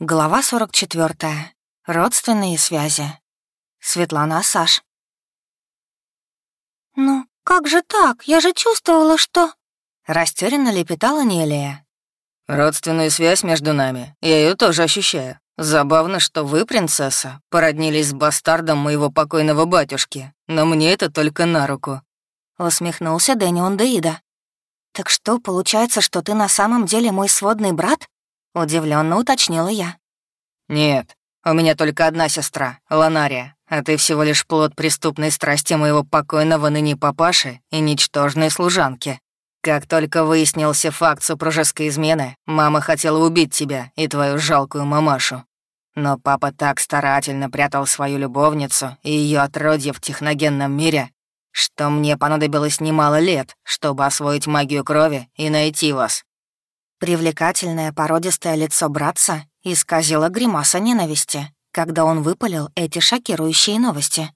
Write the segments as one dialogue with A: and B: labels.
A: Глава 44. Родственные связи. Светлана Саш.
B: «Ну, как же так? Я же чувствовала, что...»
A: Растерянно лепетала Нелия.
C: «Родственную связь между нами. Я ее тоже ощущаю. Забавно, что вы, принцесса, породнились с бастардом моего покойного батюшки, но мне это только на руку».
A: Усмехнулся Дэнион Деида. «Так что, получается, что ты на самом деле мой сводный брат?» Удивленно уточнила я.
C: «Нет, у меня только одна сестра, Ланария, а ты всего лишь плод преступной страсти моего покойного ныне папаши и ничтожной служанки. Как только выяснился факт супружеской измены, мама хотела убить тебя и твою жалкую мамашу. Но папа так старательно прятал свою любовницу и ее отродье в техногенном мире, что мне понадобилось немало лет, чтобы освоить магию крови и найти вас.
A: Привлекательное породистое лицо братца исказило гримаса ненависти, когда он выпалил эти шокирующие новости.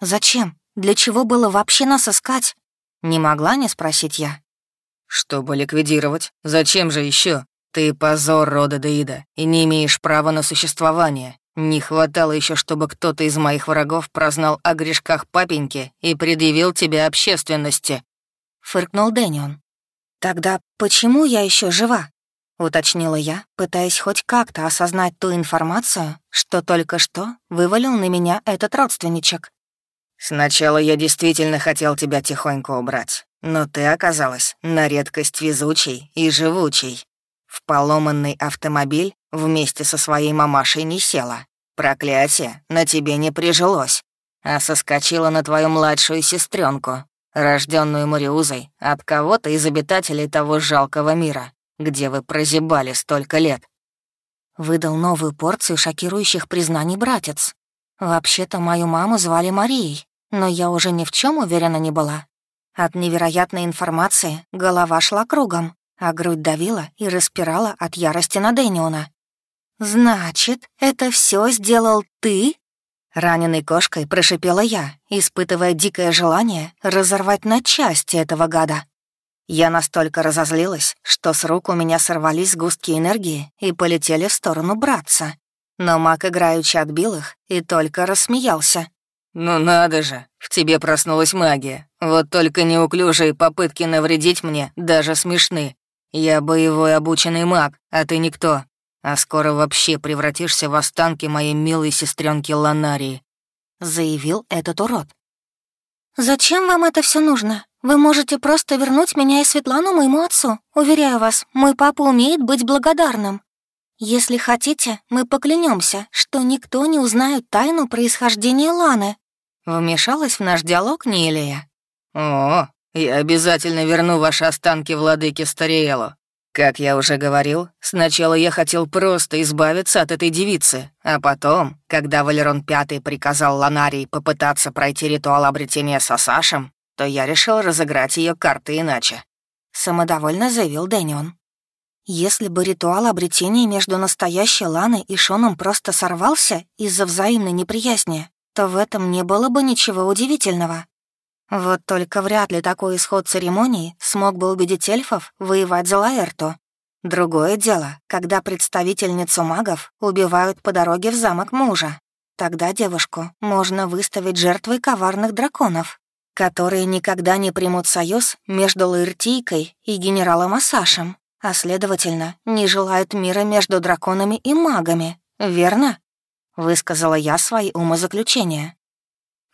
A: «Зачем? Для чего было вообще нас искать?» Не могла не спросить я.
C: «Чтобы ликвидировать. Зачем же еще? Ты позор рода Деида и не имеешь права на существование. Не хватало еще, чтобы кто-то из моих врагов прознал о грешках папеньки и предъявил тебя общественности», —
A: фыркнул Дэнион. «Тогда почему я еще жива?» — уточнила я, пытаясь хоть как-то осознать ту информацию, что только что вывалил на меня этот родственничек.
C: «Сначала я действительно хотел тебя тихонько убрать, но ты оказалась на редкость везучей и живучей. В поломанный автомобиль вместе со своей мамашей не села. Проклятие на тебе не прижилось, а соскочила на твою младшую сестренку, рожденную Мариузой от кого-то из обитателей того жалкого мира, где вы прозябали столько лет.
A: Выдал новую порцию шокирующих признаний братец. Вообще-то мою маму звали Марией, но я уже ни в чем уверена не была. От невероятной информации голова шла кругом, а грудь давила и распирала от ярости на Дэниона. «Значит, это все сделал ты?» Раненой кошкой прошипела я, испытывая дикое желание разорвать на части этого гада. Я настолько разозлилась, что с рук у меня сорвались сгустки энергии и полетели в сторону братца. Но маг играючи отбил их и только рассмеялся.
C: «Ну надо же, в тебе проснулась магия. Вот только неуклюжие попытки навредить мне даже смешны. Я боевой обученный маг, а ты никто а скоро вообще превратишься в останки моей милой сестренки Ланарии», — заявил этот урод.
B: «Зачем вам это все нужно? Вы можете просто вернуть меня и Светлану моему отцу. Уверяю вас, мой папа умеет быть благодарным. Если хотите, мы поклянемся, что никто не узнает тайну происхождения Ланы».
A: Вмешалась в наш диалог Нилия.
C: «О, я обязательно верну ваши останки владыке Стариэлу. Как я уже говорил, сначала я хотел просто избавиться от этой девицы, а потом, когда Валерон Пятый приказал Ланарии попытаться пройти ритуал обретения с Асашем, то я решил разыграть ее карты иначе.
A: Самодовольно заявил Дэнион. Если бы ритуал обретения между настоящей Ланой и Шоном просто сорвался из-за взаимной неприязни, то в этом не было бы ничего удивительного. Вот только вряд ли такой исход церемонии смог бы убедить эльфов воевать за Лаэрту. Другое дело, когда представительницу магов убивают по дороге в замок мужа. Тогда девушку можно выставить жертвой коварных драконов, которые никогда не примут союз между Лаэртийкой и генералом Асашем, а, следовательно, не желают мира между драконами и магами, верно? Высказала я свои умозаключения.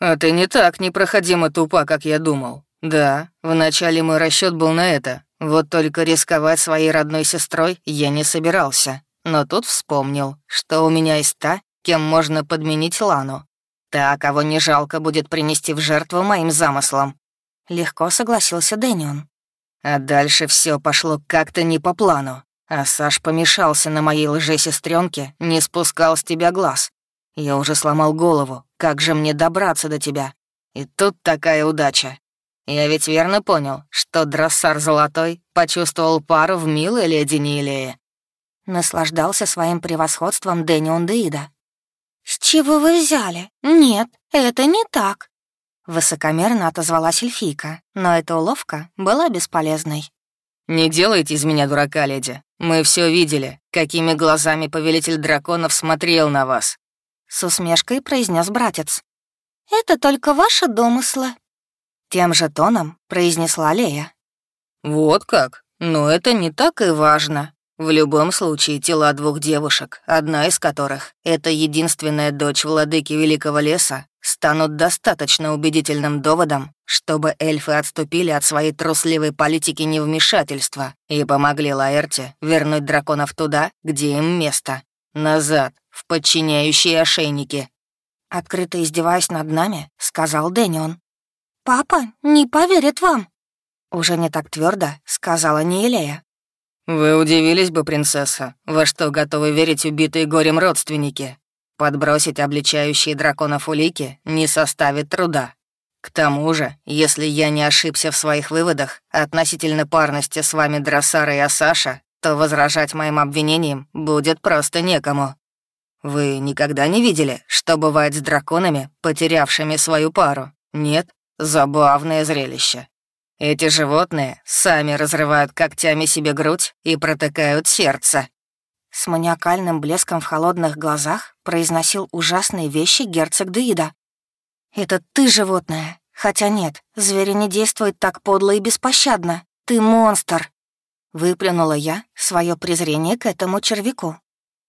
C: «А ты не так непроходимо тупа, как я думал. Да, вначале мой расчет был на это. Вот только рисковать своей родной сестрой я не собирался. Но тут вспомнил, что у меня есть та, кем можно подменить Лану. Та, кого не жалко будет принести в жертву моим замыслам».
A: Легко согласился Дэнион.
C: А дальше все пошло как-то не по плану. А Саш помешался на моей лже-сестрёнке, не спускал с тебя глаз. Я уже сломал голову, как же мне добраться до тебя? И тут такая удача. Я ведь верно понял, что Дроссар Золотой почувствовал пару в милой леди Нилее.
A: Наслаждался своим превосходством Дэнион Деида.
B: «С чего вы взяли? Нет, это не так»,
A: Высокомерно отозвалась эльфийка, но эта уловка была бесполезной.
C: Не делайте из меня дурака, леди. Мы все видели, какими глазами повелитель драконов смотрел на вас.
A: С усмешкой произнес братец.
B: Это только ваши домыслы.
A: Тем же тоном произнесла Лея.
C: Вот как? Но это не так и важно. В любом случае, тела двух девушек, одна из которых — это единственная дочь владыки Великого Леса, станут достаточно убедительным доводом, чтобы эльфы отступили от своей трусливой политики невмешательства и помогли Лаэрте вернуть драконов туда, где им место. Назад, в подчиняющие ошейники.
A: Открыто издеваясь над нами, сказал Дэнион.
B: «Папа не поверит вам», —
A: уже не так твердо сказала Неелея.
C: «Вы удивились бы, принцесса, во что готовы верить убитые горем родственники. Подбросить обличающие драконов улики не составит труда. К тому же, если я не ошибся в своих выводах относительно парности с вами Дроссара и Асаша, то возражать моим обвинениям будет просто некому. Вы никогда не видели, что бывает с драконами, потерявшими свою пару? Нет? Забавное зрелище. Эти животные сами разрывают когтями себе грудь и протыкают сердце.
A: С маниакальным блеском в холодных глазах произносил ужасные вещи герцог Деида. «Это ты животное. Хотя нет, звери не действуют так подло и беспощадно. Ты монстр!» Выплюнула я свое презрение к этому червяку.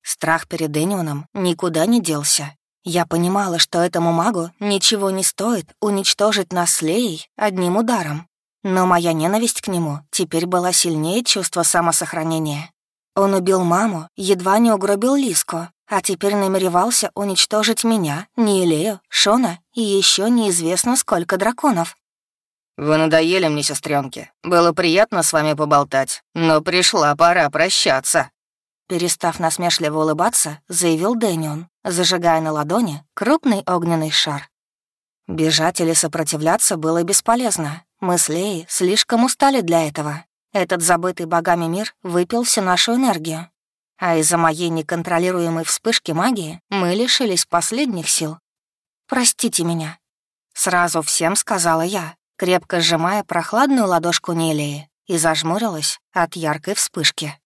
A: Страх перед Энионом никуда не делся. Я понимала, что этому магу ничего не стоит уничтожить нас с Леей одним ударом. Но моя ненависть к нему теперь была сильнее чувства самосохранения. Он убил маму, едва не угробил Лиску, а теперь намеревался уничтожить меня, Неилею, Шона и еще неизвестно сколько драконов.
C: «Вы надоели мне, сестренки. Было приятно с вами поболтать, но пришла пора прощаться».
A: Перестав насмешливо улыбаться, заявил Дэнион, зажигая на ладони крупный огненный шар. Бежать или сопротивляться было бесполезно. Мы с Леей слишком устали для этого. Этот забытый богами мир выпил всю нашу энергию. А из-за моей неконтролируемой вспышки магии мы лишились последних сил. «Простите меня», — сразу всем сказала я, крепко сжимая прохладную ладошку Нелии и зажмурилась от яркой вспышки.